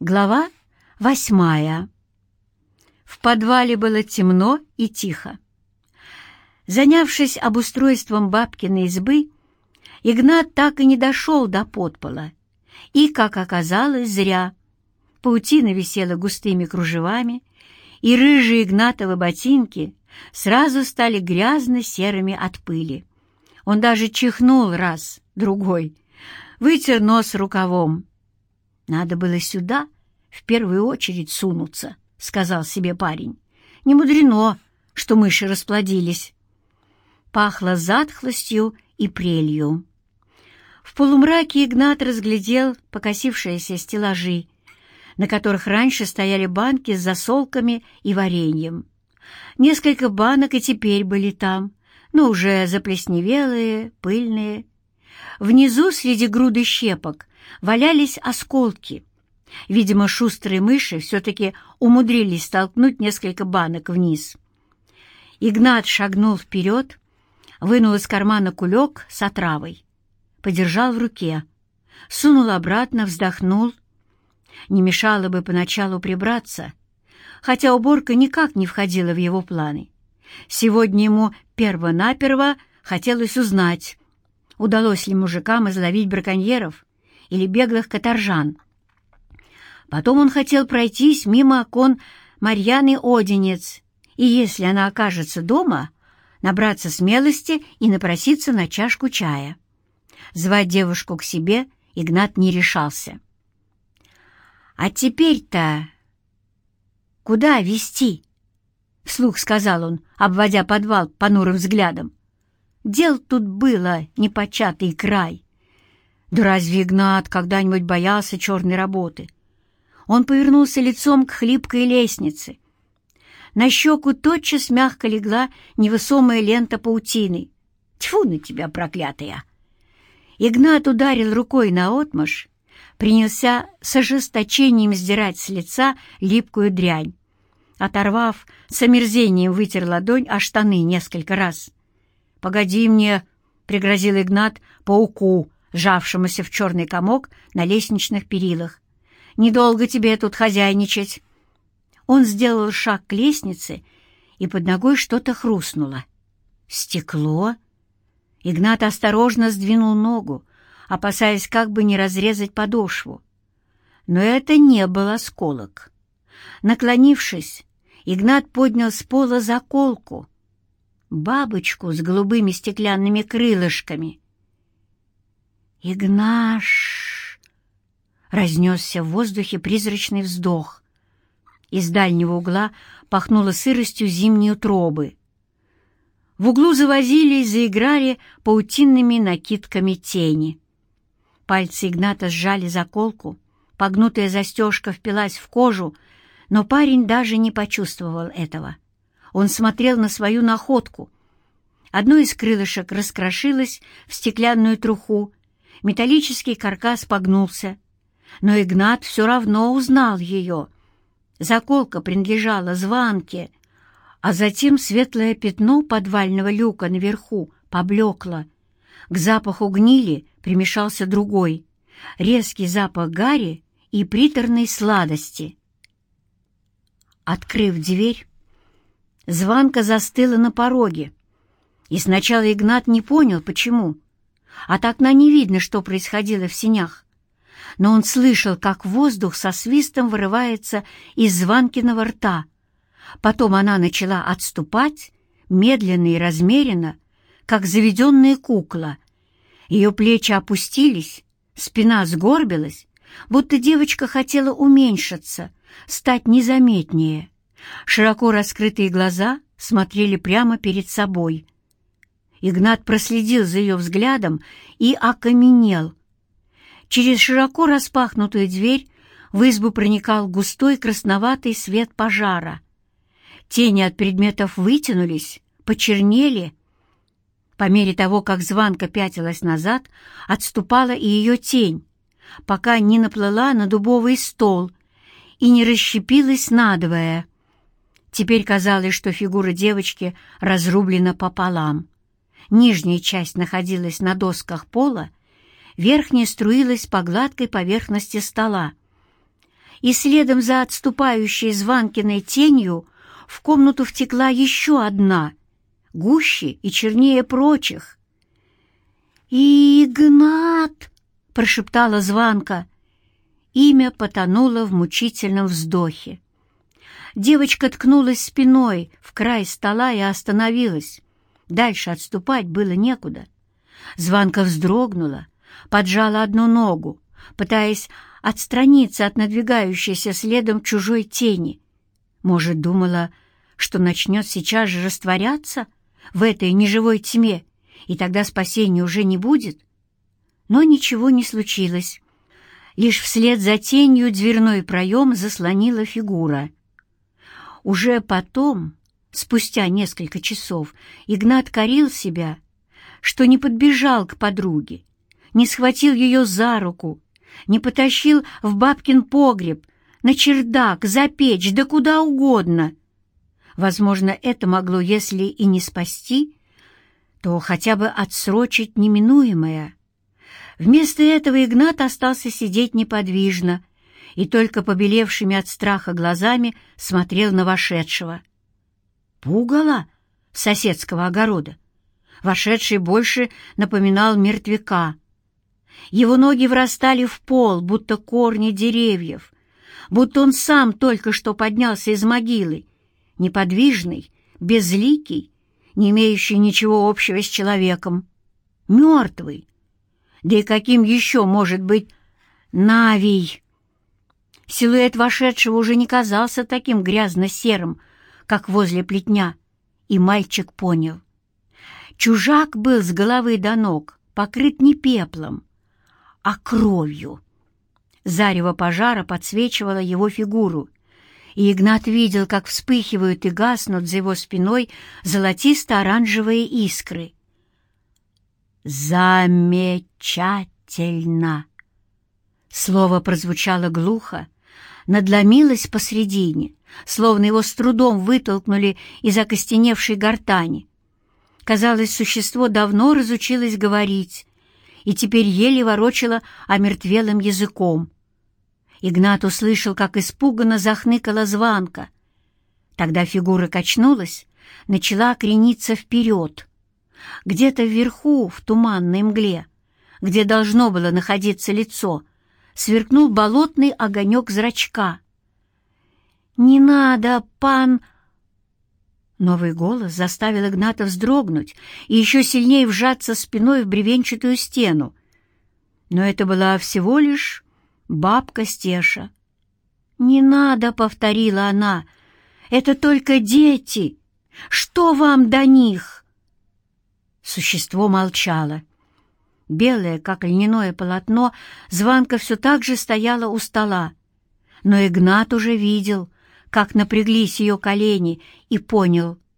Глава восьмая. В подвале было темно и тихо. Занявшись обустройством бабкиной избы, Игнат так и не дошел до подпола. И, как оказалось, зря. Паутина висела густыми кружевами, и рыжие Игнатовы ботинки сразу стали грязно-серыми от пыли. Он даже чихнул раз, другой, вытер нос рукавом, «Надо было сюда в первую очередь сунуться», — сказал себе парень. «Не мудрено, что мыши расплодились». Пахло затхлостью и прелью. В полумраке Игнат разглядел покосившиеся стеллажи, на которых раньше стояли банки с засолками и вареньем. Несколько банок и теперь были там, но уже заплесневелые, пыльные. Внизу, среди груды щепок, валялись осколки. Видимо, шустрые мыши все-таки умудрились столкнуть несколько банок вниз. Игнат шагнул вперед, вынул из кармана кулек с отравой, подержал в руке, сунул обратно, вздохнул. Не мешало бы поначалу прибраться, хотя уборка никак не входила в его планы. Сегодня ему перво-наперво хотелось узнать, удалось ли мужикам изловить браконьеров или беглых каторжан. Потом он хотел пройтись мимо окон Марьяны Одинец, и если она окажется дома, набраться смелости и напроситься на чашку чая. Звать девушку к себе Игнат не решался. «А теперь-то куда вести?» — вслух сказал он, обводя подвал понурым взглядом. «Дел тут было непочатый край». Да разве Игнат когда-нибудь боялся черной работы? Он повернулся лицом к хлипкой лестнице. На щеку тотчас мягко легла невысомая лента паутины. Тьфу на тебя, проклятая! Игнат ударил рукой на отмаш, принялся с ожесточением сдирать с лица липкую дрянь. Оторвав, с омерзением вытер ладонь о штаны несколько раз. «Погоди мне!» — пригрозил Игнат пауку, сжавшемуся в черный комок на лестничных перилах. «Недолго тебе тут хозяйничать!» Он сделал шаг к лестнице, и под ногой что-то хрустнуло. «Стекло?» Игнат осторожно сдвинул ногу, опасаясь как бы не разрезать подошву. Но это не был осколок. Наклонившись, Игнат поднял с пола заколку, бабочку с голубыми стеклянными крылышками — «Игнаш!» — разнесся в воздухе призрачный вздох. Из дальнего угла пахнуло сыростью зимней утробы. В углу завозились, заиграли паутинными накидками тени. Пальцы Игната сжали заколку, погнутая застежка впилась в кожу, но парень даже не почувствовал этого. Он смотрел на свою находку. Одно из крылышек раскрошилось в стеклянную труху, Металлический каркас погнулся, но Игнат все равно узнал ее. Заколка принадлежала званке, а затем светлое пятно подвального люка наверху поблекло. К запаху гнили примешался другой, резкий запах гари и приторной сладости. Открыв дверь, звонка застыла на пороге, и сначала Игнат не понял, почему — от окна не видно, что происходило в синях. Но он слышал, как воздух со свистом вырывается из Званкиного рта. Потом она начала отступать, медленно и размеренно, как заведенная кукла. Ее плечи опустились, спина сгорбилась, будто девочка хотела уменьшиться, стать незаметнее. Широко раскрытые глаза смотрели прямо перед собой — Игнат проследил за ее взглядом и окаменел. Через широко распахнутую дверь в избу проникал густой красноватый свет пожара. Тени от предметов вытянулись, почернели. По мере того, как звонка пятилась назад, отступала и ее тень, пока не наплыла на дубовый стол и не расщепилась надвое. Теперь казалось, что фигура девочки разрублена пополам. Нижняя часть находилась на досках пола, верхняя струилась по гладкой поверхности стола. и следом за отступающей Званкиной тенью в комнату втекла еще одна, гуще и чернее прочих. «Игнат!» — прошептала Званка. Имя потонуло в мучительном вздохе. Девочка ткнулась спиной в край стола и остановилась. Дальше отступать было некуда. Званка вздрогнула, поджала одну ногу, пытаясь отстраниться от надвигающейся следом чужой тени. Может, думала, что начнет сейчас же растворяться в этой неживой тьме, и тогда спасения уже не будет? Но ничего не случилось. Лишь вслед за тенью дверной проем заслонила фигура. Уже потом, спустя несколько часов, Игнат корил себя, что не подбежал к подруге, не схватил ее за руку, не потащил в бабкин погреб, на чердак, за печь, да куда угодно. Возможно, это могло, если и не спасти, то хотя бы отсрочить неминуемое. Вместо этого Игнат остался сидеть неподвижно и только побелевшими от страха глазами смотрел на вошедшего. Пугало соседского огорода. Вошедший больше напоминал мертвяка. Его ноги врастали в пол, будто корни деревьев, будто он сам только что поднялся из могилы, неподвижный, безликий, не имеющий ничего общего с человеком, мертвый. Да и каким еще может быть Навий? Силуэт вошедшего уже не казался таким грязно-серым, как возле плетня, и мальчик понял. Чужак был с головы до ног покрыт не пеплом, а кровью. Зарево пожара подсвечивало его фигуру, и Игнат видел, как вспыхивают и гаснут за его спиной золотисто-оранжевые искры. «Замечательно!» Слово прозвучало глухо, надломилось посредине, словно его с трудом вытолкнули из окостеневшей гортани. Казалось, существо давно разучилось говорить и теперь еле ворочало омертвелым языком. Игнат услышал, как испуганно захныкала звонка. Тогда фигура качнулась, начала крениться вперед. Где-то вверху, в туманной мгле, где должно было находиться лицо, сверкнул болотный огонек зрачка. «Не надо, пан...» Новый голос заставил Игната вздрогнуть и еще сильнее вжаться спиной в бревенчатую стену. Но это была всего лишь бабка Стеша. «Не надо», — повторила она, — «это только дети. Что вам до них?» Существо молчало. Белое, как льняное полотно, звонка все так же стояла у стола. Но Игнат уже видел, как напряглись ее колени, и понял —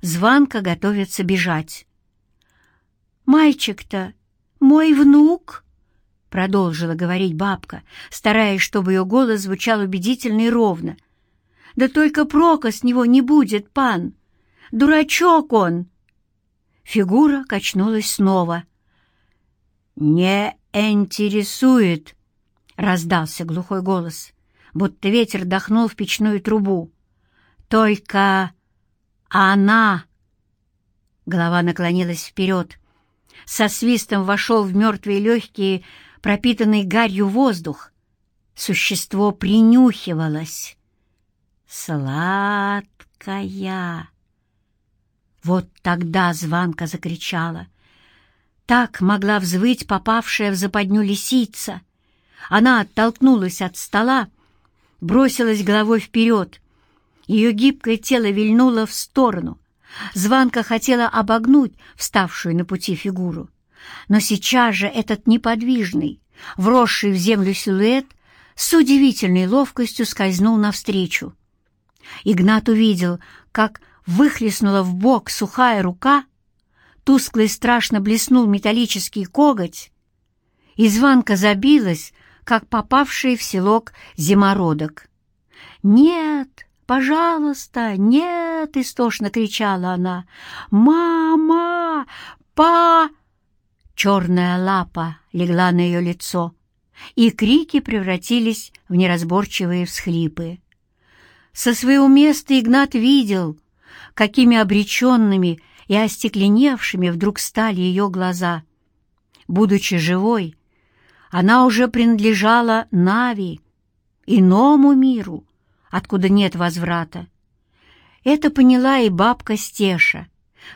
звонка готовится бежать. «Мальчик-то мой внук!» — продолжила говорить бабка, стараясь, чтобы ее голос звучал убедительно и ровно. «Да только прока с него не будет, пан! Дурачок он!» Фигура качнулась снова — «Не интересует!» — раздался глухой голос, будто ветер дохнул в печную трубу. «Только она...» Голова наклонилась вперед. Со свистом вошел в мертвые легкие, пропитанный гарью воздух. Существо принюхивалось. «Сладкая!» Вот тогда звонка закричала — так могла взвыть попавшая в западню лисица. Она оттолкнулась от стола, бросилась головой вперед. Ее гибкое тело вильнуло в сторону. Званка хотела обогнуть вставшую на пути фигуру. Но сейчас же этот неподвижный, вросший в землю силуэт с удивительной ловкостью скользнул навстречу. Игнат увидел, как выхлестнула в бок сухая рука Тускло и страшно блеснул металлический коготь, и звонко забилась, как попавший в селок зимородок. «Нет, пожалуйста, нет!» — истошно кричала она. «Мама! Па!» Черная лапа легла на ее лицо. и крики превратились в неразборчивые всхлипы. Со своего места Игнат видел, какими обреченными и остекленевшими вдруг стали ее глаза. Будучи живой, она уже принадлежала Нави, иному миру, откуда нет возврата. Это поняла и бабка Стеша,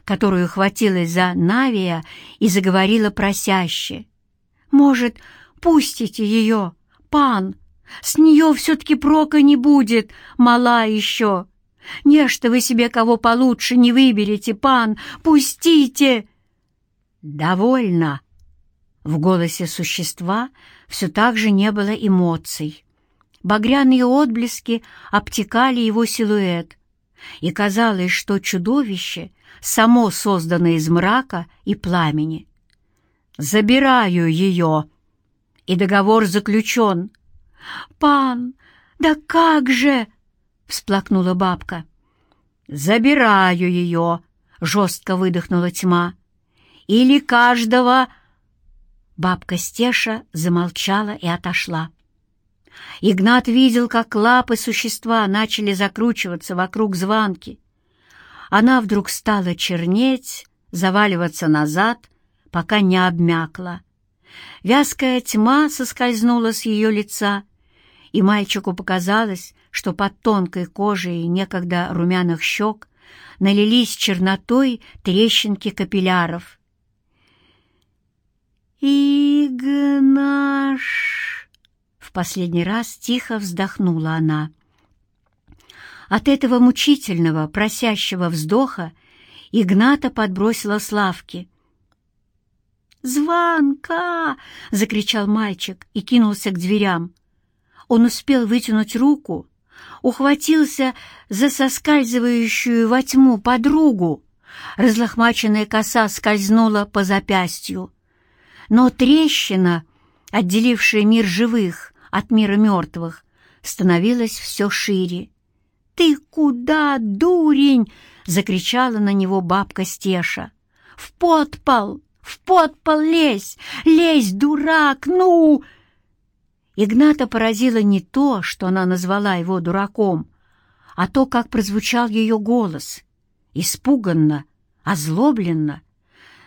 которую хватилась за Навия и заговорила просяще. «Может, пустите ее, пан? С нее все-таки прока не будет, мала еще. Нечто вы себе кого получше не выберете, пан, пустите!» «Довольно!» В голосе существа все так же не было эмоций. Багряные отблески обтекали его силуэт, и казалось, что чудовище само создано из мрака и пламени. «Забираю ее!» И договор заключен. «Пан, да как же!» — всплакнула бабка. «Забираю ее!» — жестко выдохнула тьма. «Или каждого...» Бабка Стеша замолчала и отошла. Игнат видел, как лапы существа начали закручиваться вокруг звонки. Она вдруг стала чернеть, заваливаться назад, пока не обмякла. Вязкая тьма соскользнула с ее лица, и мальчику показалось, что под тонкой кожей некогда румяных щек налились чернотой трещинки капилляров. «Игнаш!» — в последний раз тихо вздохнула она. От этого мучительного, просящего вздоха Игната подбросила Славки. «Звонка!» — закричал мальчик и кинулся к дверям. Он успел вытянуть руку, ухватился за соскальзывающую во тьму подругу. Разлохмаченная коса скользнула по запястью. Но трещина, отделившая мир живых от мира мертвых, становилась все шире. «Ты куда, дурень?» — закричала на него бабка Стеша. «В подпол! В подпол лезь! Лезь, дурак! Ну!» Игната поразило не то, что она назвала его дураком, а то, как прозвучал ее голос. Испуганно, озлобленно,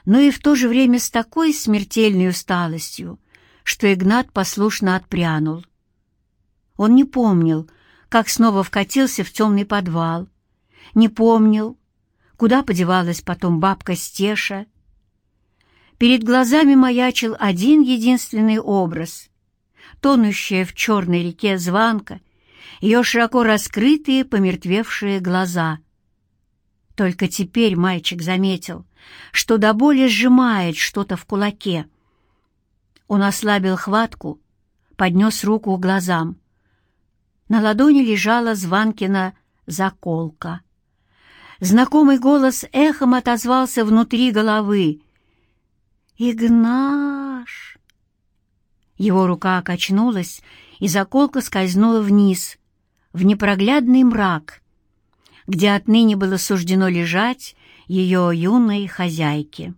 но и в то же время с такой смертельной усталостью, что Игнат послушно отпрянул. Он не помнил, как снова вкатился в темный подвал, не помнил, куда подевалась потом бабка Стеша. Перед глазами маячил один единственный образ — тонущая в черной реке звонка, ее широко раскрытые помертвевшие глаза. Только теперь мальчик заметил, что до боли сжимает что-то в кулаке. Он ослабил хватку, поднес руку к глазам. На ладони лежала Званкина заколка. Знакомый голос эхом отозвался внутри головы. «Игнаш!» Его рука качнулась, и заколка скользнула вниз, в непроглядный мрак, где отныне было суждено лежать ее юной хозяйке.